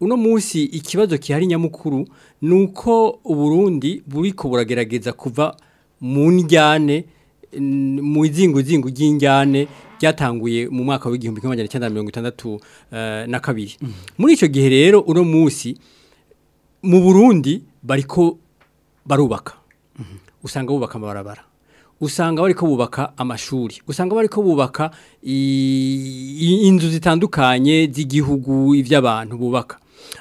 uno munsi ikibazo kihari nyamukuru Nuko uko uburundi buri ko buragerageza kuva mu njyane mu izinguzingu ry'injyane ryatanguye mu mwaka w'igihumbi kimwe mirongo itandatu eh, na kabiri mm. muri icyo gihe rero uno munsi mu burundi bariko barubaka mm-hmm. usanga bubaka amabarabara usanga bari bubaka amashuri usanga bari bubaka inzu zitandukanye z'igihugu iby'abantu bubaka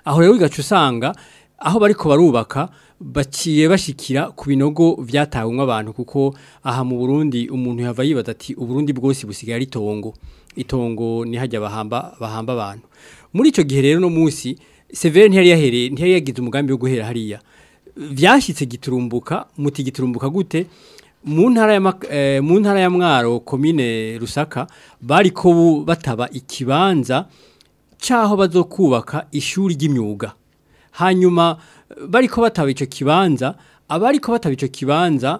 aho rero bigaca usanga aho bariko barubaka baciye bashikira ku binogo byatawe nk'abantu kuko aha mu Burundi umuntu yava yibaza ati Uburundi bwose busigaye ari tongo itongo nihajya bahamba bahamba abantu muri ico gihe rero no munsi Severe ntiyari yahereye ntiyari yagize umugambi wo guhera hariya vyashitse giturumbuka muti giturumbuka gute mu ntara ya eh, mu ntara ya Mwaro commune Rusaka bariko bataba ikibanza caho bazokubaka ishuri ry'imyuga hanyuma bariko bataba icyo kibanza abariko bataba icyo kibanza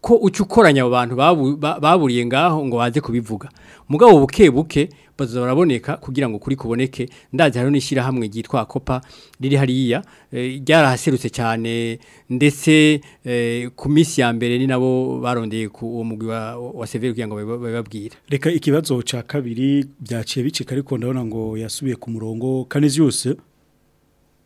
ko uca abo bantu baburiye ngaho ngo baze kubivuga mugabo buke buke baza kugira ngo kuri kuboneke ndazi hariho n'ishyirahamwe ryitwa kopa riri hariya eh, ryarahaserutse cyane ndetse eh, ku minsi ya mbere ni nabo barondeye ku uwo mugwi wa severi kugira ngo bababwire reka ikibazo cya kabiri byaciye bicika ariko ndabona ngo yasubiye ku murongo kanezi yose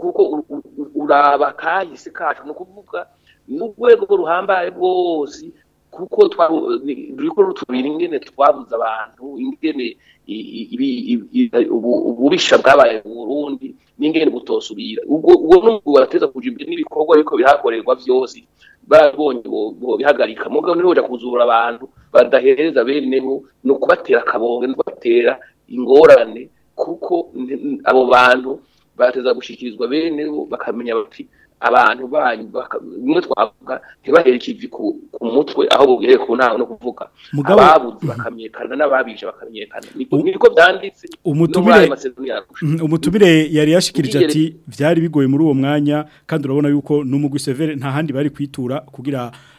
kuko uraba kahise kacu ni ukuvuga n'urwego ruhambaye rwose kuko ruriko rutubira ingene twabuza abantu ingene ububisha bwabaye mu burundi n'ingene butosubira ubwo n'ubwo barateza kuja imbere n'ibikorwa ariko bihakorerwa byose babonye bihagarika mugabo nibo baja kuzura abantu badahereza bene bo ni ukubatera akabonge no kubatera ingorane kuko abo bantu bateza gushikirizwa bene bakamenya bati abantu banyu bimwe twavuga ntibaherekeje ku mutwe aho buhereye ku ntango no kuvuga ababuze bakamyekana nababije bakamyekana niko byanditse mm, umutumire yari yashikirije ati byari bigoye muri uwo mwanya kandi urabona yuko n'umugwi severe nta handi bari kwitura kugira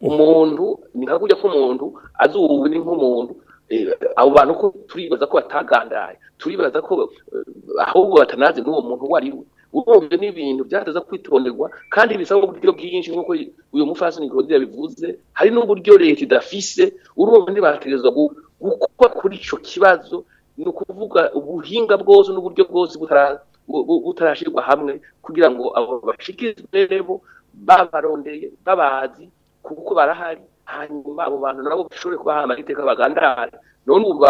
umuntu ni nka kujya k'umuntu azuwe ni nk'umuntu eh, abo bantu ko turibaza ko batagandaye turibaza ko eh, ahubwo batanazi n'uwo muntu uwo ari we ubumbwe n'ibintu byateza kwitonderwa kandi bisaba uburyo bwinshi nk'uko uyu mufasini Claude yabivuze hari n'uburyo leta idafise urumva ntibategerezwa gukwa kuri icyo kibazo ni ukuvuga ubuhinga bwose n'uburyo bwose butarashyirwa hamwe kugira ngo abo bashikirizwe babarondeye babazi kuko barahari hanyuma abo bantu nabo bashobore kubaha amateka bagandara none ubu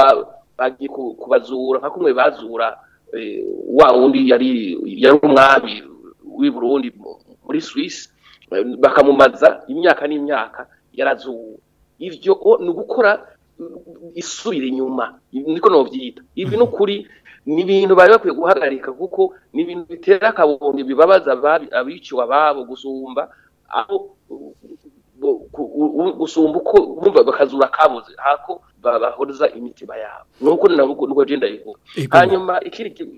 bagiye kubazura nka kumwe bazura Eh, wa wundi yari yari umwami w'i Burundi muri Suisse eh, bakamumaza imyaka n'imyaka yarazuwe ivyo ni gukora mm, isubira inyuma niko novyita ibi mhm. no kuri ni ibintu bari bakwiye guhagarika kuko ni ibintu bitera akabondo bibabaza abiciwa babo gusumba aho gusumba uko bumva bakazura kabuze hako babahoza imitima yabo nuko nabwo nuko agenda yivuga hanyuma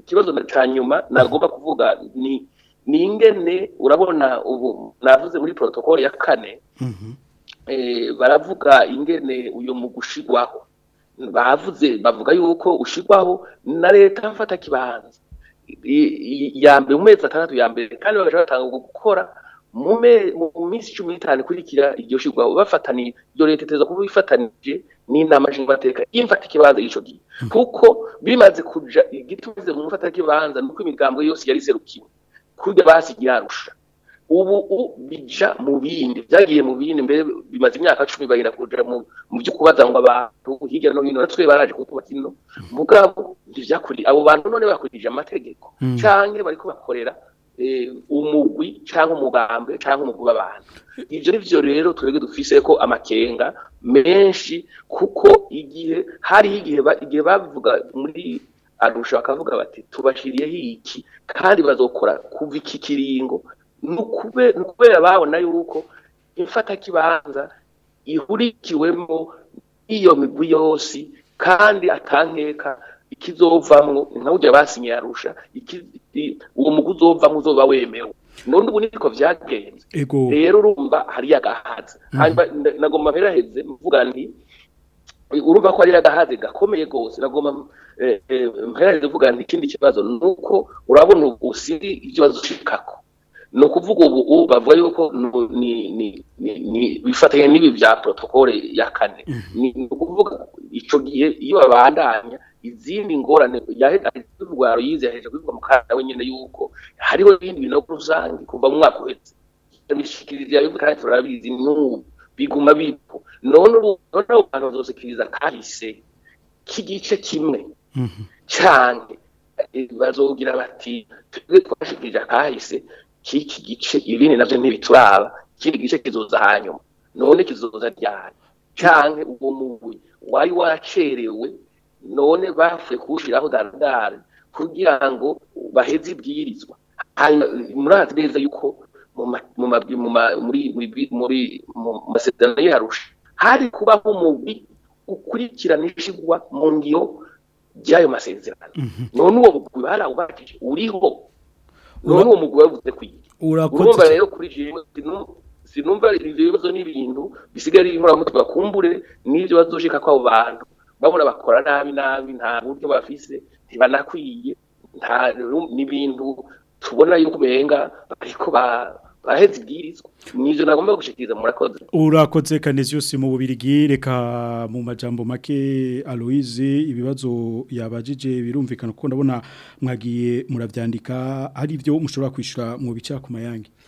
kibazo cya nyuma nagomba kuvuga ni ni ingene urabona ubu navuze muri protocole ya kane mhm. eh, baravuga ingene uyu mu gushigwaho bavuze bavuga yuko ushigwaho na leta mfata kibanza ya mbere mu mezi atandatu ya mbere kandi bagaca gukora Mume mu minsi cumi n'itanu ikurikira iryo shyirwa bafataniye iryo leta iteza kuba ifatanije n'inama nshingamateka imfata ikibanza icyo gihe hmm. kuko bimaze kuja igitumize mu mufata ikibanza nuko imigambwe yose yari iserukiwe kujya basigaye yarusha ubu bija mu bindi byagiye mu bindi mbere bimaze imyaka cumi bagira kujya mu byo kubaza ngo abantu hirya no hino natwe baraje kutubaka ino hmm. mugabo ntibyakuriye abo bantu none bakurikije amategeko hmm. cyangwa bariko bakorera E, umugwi cyangwa umugambwe cyangwa umugwi w'abantu ibyo ni byo rero twebwe dufise ko amakenga menshi kuko igihe hariho igihe igihe bavuga muri arusha bakavuga bati tubashiriyeho iki kandi bazokora kuva iki kiringo ni ukubera babona yuko imfatakibanza ihurikiwemo iyo migwi yose kandi atankeka ikizovamwo ntawujya basinye arusha uwo mugu uzovamwo uzoba wemewe none ubu niko vyagenze rero urumva hari yagahaze hmm. hanyuma nagomba mperaheze mvuga nti urumva ko ari agahaze gakomeye gose nagomba eh, eh, mperaheze mvuga nti ikindi kibazo nuko urabona ubu siri ikibazo ushikako ni ukuvuga ubu bavuga yuko bifatanye n'ibi bya protokole ya kane hmm. ni ukuvuga icyo gihe iyo babandanya izindi ngorane urwaro yize yaheje kubivuga mukanda wenyine yuko hariho ibindi binogo rusange kuva mu mwaka uhetse turabishikiriza yuko kandi turabizi n'ubu biguma bipo none noneho abantu bazosikiriza kahise k'igice kimwe mhm. cyane eh, bazogira bati twebwe twashikirije kahise k'iki gice ibindi nabyo ntibituraba ikindi gice kizoza hanyuma none kizoza ryari cyane uwo mubuye wari waracerewe none bavuye kuwushyiraho dandari kugira ngo baheze ibwirizwa murazi neza yuko mu muri masezerano yarusha hari kubaho umugwi ukurikirana ishyirwa mu ngiro by'ayo masezerano mhm. none uwo mugwi barawubakije uriho none uwo mugwi wabuze kwiga urumva rero kuri jimwe sinumva ibyo bibazo n'ibintu bisigaye biri muri aho kumbure n'ibyo bazoshika kw'abo bantu babona bakora nabi nabi nta buryo bafise ntibanakwiye n'ibintu tubona yuko ubenga ariko barahetse ibwirizwa nibyo nagomba gushikiriza murakoze urakoze yose mu bubirigi reka mu majambo make aloise ibibazo yabajije birumvikana kuko ndabona mwagiye murabyandika hari ibyo mushobora kwishyura mu bicara ku mayange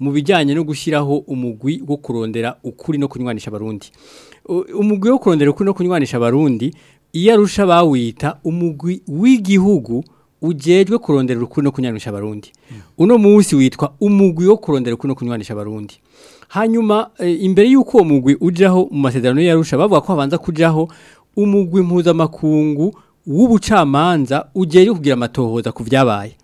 mu bijyanye no gushyiraho umugwi wo kurondera ukuri no kunywanisha abarundi umugwi wo kurondera ukuri no kunywanisha abarundi iyo bawita umugwi w'igihugu ujejwe kurondera urukundo no kunyanisha abarundi uno munsi witwa umugwi wo kurondera urukundo no kunyanisha abarundi hanyuma eh, imbere y'uko uwo mugwi ujyaho mu masezerano y'arusha bavuga ko abanza kujyaho umugwi impuza mpuzamakungu w'ubucamanza ugeye kugira amatohoza ku byabaye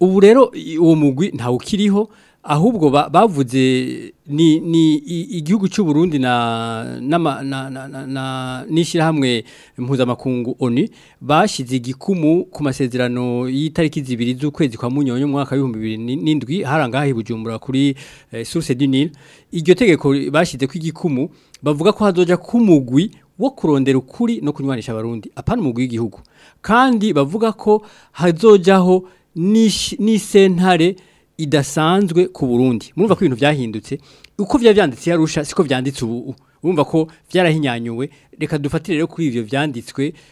ubu rero uwo mugwi ntawe ukiriho ahubwo bavuze ni igihugu cy'u Burundi n'ishyirahamwe mpuzamakungu oni bashyize igikumu ku masezerano y'itariki zibiri z'ukwezi kwa munyonyo mu mwaka w'ibihumbi n'indwi harangaha ibujumbura kuri eh, suruse dinire iryo tegeko bashyize ko igikumu bavuga ko hazoja kumugwi wo kurondera ukuri no kunywanisha abarundi apana umugwi w'igihugu kandi bavuga ko hazojaho Sentare, idasanzwe ku Burundi murumva ko ibintu byahindutse uko biba byanditse yarusha siko byanditse ubu urumva ko byarahinyanyuwe reka dufatire rero kuri ibyo byanditswe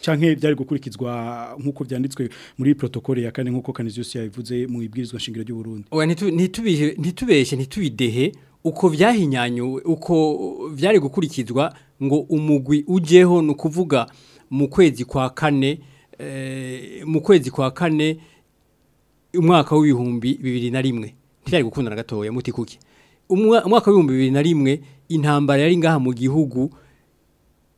cyangwa byari gukurikizwa nk'uko byanditswe muri protokole ya kane nk'uko kaniziyusi yabivuze mu ibwirizwa nshingiro ry'uburundi ntitubeshye ntitubidehe uko byahinyanyuwe uko byari gukurikizwa ngo umugwi ujeho ni ukuvuga mu kwezi kwa kane Eh, mu kwezi kwa kane umwaka w'ibihumbi bibiri na rimwe ntibyari gukunda na gatoya muti kuki umwaka w'ibihumbi bibiri na rimwe intambara yari ngaha mu gihugu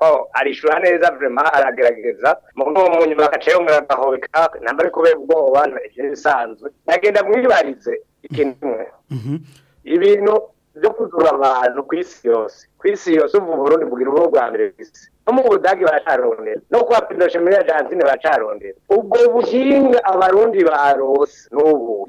oh arishura neza vrema aragerageza muno munyuma akaciye yongera agahobeka nambari kubera ubwoba bisanzwe nagenda mwibarize ikintu mm-hmm. ibintu byo kuzura abantu ku isi yose ku isi yose mu burundi bugira ubwo bwa mbere ku isi no mu budage baracarondera no kuba pedoshemiri ya jantine baracarondera ubwo buhinga abarundi barose n'ubu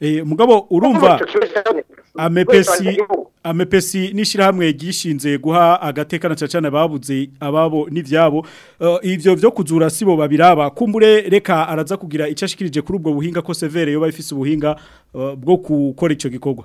Eh, mugabo urumva amepesi amepesi n'ishyirahamwe ryishinze guha agateka na cyane babuze ababo n'ibyabo eh, ibyo byo kuzura sibo babiraba kumbure reka araza kugira icashikirije kuri ubwo buhinga ko severe yo bayifise ubuhinga eh, bwo gukora icyo gikogwa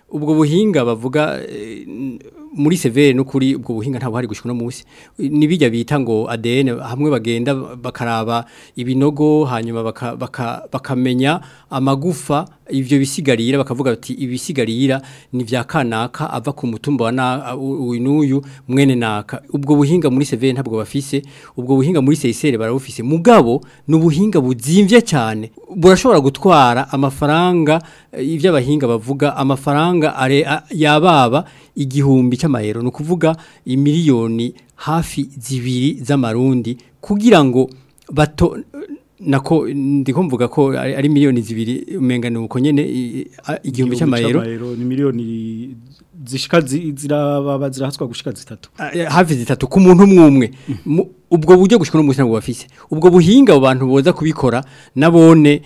ubwo buhinga bavuga eh, muri severe no kuri ubwo buhinga ntabwo hari gushyirwa no munsi ni bita ngo ADN hamwe bagenda bakaraba ibinogo hanyuma bakamenya amagufa ibyo bisigarira bakavuga ati ibisigarira ni bya kanaka ava ku mutumba wa uyu mwene naka ubwo buhinga muri severe ntabwo bafise ubwo buhinga muri seyiseri barabufise mugabo ni ubuhinga buzimbye cyane burashobora gutwara amafaranga eh, iby'abahinga bavuga amafaranga amafaranga yababa igihumbi cy'amayero ni ukuvuga imiliyoni hafi zibiri z'amarundi kugira ngo bato nako ndikumvuga ko ari miliyoni zibiri umenga ni uko nyene igihumbi cy'amayero ni miliyoni zishika zirababa zirahatswa gushika zitatu e, hafi zitatu ku muntu umwe mm. ubwo buryo gushika no musango bafise ubwo buhinga abantu boza kubikora nabone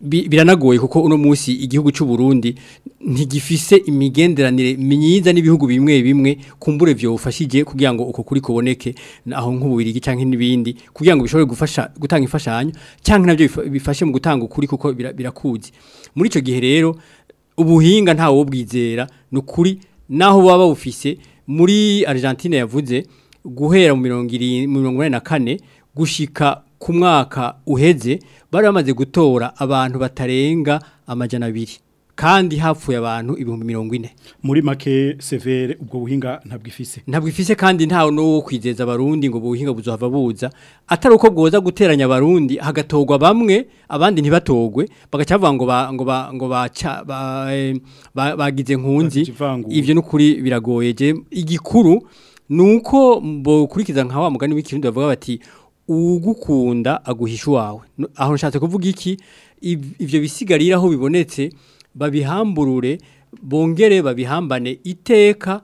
biranagoye kuko uno munsi igihugu cy'u Burundi ntigifise imigenderanire myiza n'ibihugu bimwe bimwe kumbure byo ufashije kugira ngo uko kuri kuboneke naho nk'ububirigi canke nibindi kugira ngo bishobore gufasha gutanga ifashanyo cyangwa nabyo bifashe mu gutanga ukuri kuko birakuzi muri ico gihe rero ubuhinga ntawo bwizera nukuri naho baba bufise muri Argentina yavuze guhera mu 2014 gushika ku mwaka uheze bari bamaze gutora abantu batarenga amajana abiri kandi hapfuye abantu ibihumbi mirongo ine muri make severe ubwo buhinga ntabwifise ntabwifise kandi ntawe no kwizeza abarundi ngo buhinga buzohava buza atari uko bwoza guteranya abarundi hagatogwa bamwe abandi ntibatogwe bagacavuga ngo ba, ngo ba, ngo baca bagize ba, nkunzi ivyo n'ukuri biragoye igikuru nuko bo mbokurikiza nka wa mugani w'ikirundi bavuga bati ugukunda aguhisha uwawe aho nshatse kuvuga iki ibyo bisigariraho bibonetse babihamburure bongere babihambane iteka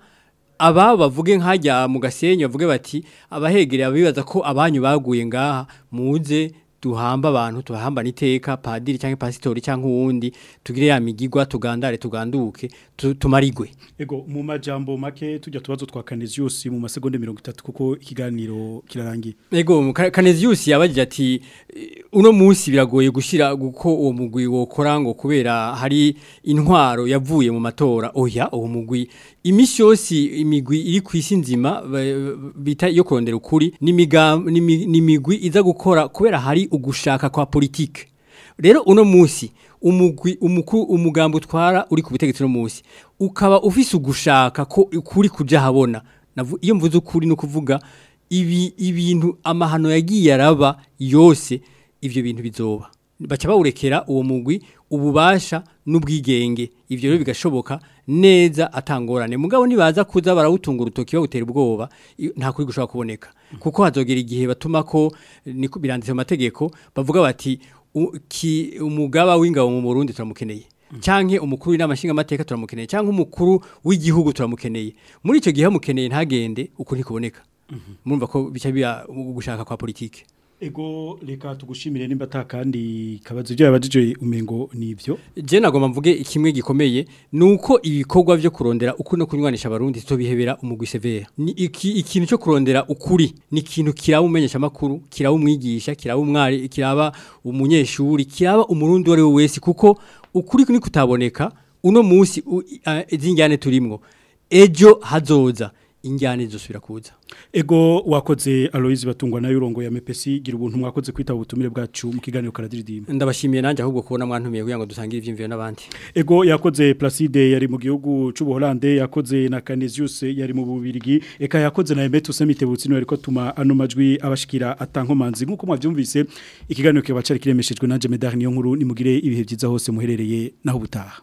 aba bavuge nk'ajya mu gasenyi bavuge bati abahegereye abibaza ko abanyu baguye ngaha muze duhamba abantu tuhamba niteka padiri cyangwa pasitori cyangwa uwundi tugire ya migigwa tugandare tuganduke tumarigwe ego mu majambo make tujya tubazo twa Canesius mu masegonda 30 kuko ikiganiro kirarangiye ego Canesius yabajije ati eh, uno munsi biragoye gushira guko uwo mugwi wo korango kubera hari intwaro yavuye mu matora oya uwo mugwi imisi yose imigwi iri ku isi nzima bita iyo kurondera ukuri n'imigwi iza gukora kubera hari ugushaka kwa politike rero uno musi umugwi umukuru umugambo utwara uri ku butegetsi no musi ukaba ufise ugushaka ko ukuri kuja habona iyo mvuze ukuri no kuvuga ibi ibintu amahano yagiye araba yose ivyo bintu bizoba baca bawurekera uwo mugwi ububasha n'ubwigenge ivyo rero bigashoboka neza atangorane mugabo nibaza kuza barawutunga urutoki bawutera ubwoba nta kuri gushobora kuboneka kuko hazogera igihe batuma ko niko biranditse mu bavuga bati umugaba w'ingabo mu Burundi turamukeneye cyangwa umukuru w'inama nshingamateka turamukeneye cyangwa umukuru w'igihugu turamukeneye muri icyo gihe amukeneye ntagende uko ntikuboneka mhm. murumva ko bica biba gushaka kwa politiki ego reka tugushimire nimba atakandi kabazo byo yabajije umengo nivyo je nagomba mvuge ikimwe gikomeye nuko ibikorwa byo kurondera uko no kunywanisha abarundi to bihebera umugwi severa ni ikintu cyo kurondera ukuri ni ikintu kiraba umenyesha makuru kiraba umwigisha kiraba umwari kiraba umunyeshuri kiraba umurundi wari wese kuko ukuri ni kutaboneka uno munsi zinjyane turimwo ejo hazoza injyane zisubira ego wakoze aloyizi batungwa na yurongo ya mepesi gira ubuntu mwakoze kwita ubutumire bwacu mu kiganiro karadiridimba ndabashimiye nanjye ahubwo kubona mwantumiye kugira ngo dusangire ibyiyumviro n'abandi ego yakoze placide yari mu gihugu cy'u Buholande yakoze na Canisius yari mu Bubirigi eka yakoze na Emetus Mitebutsi no ariko tuma ano majwi abashikira atankomanzi nkuko mwavyumvise ikiganiro kibacara kiremeshejwe na Jemedar niyo nkuru nimugire ibihe byiza hose muherereye naho butaha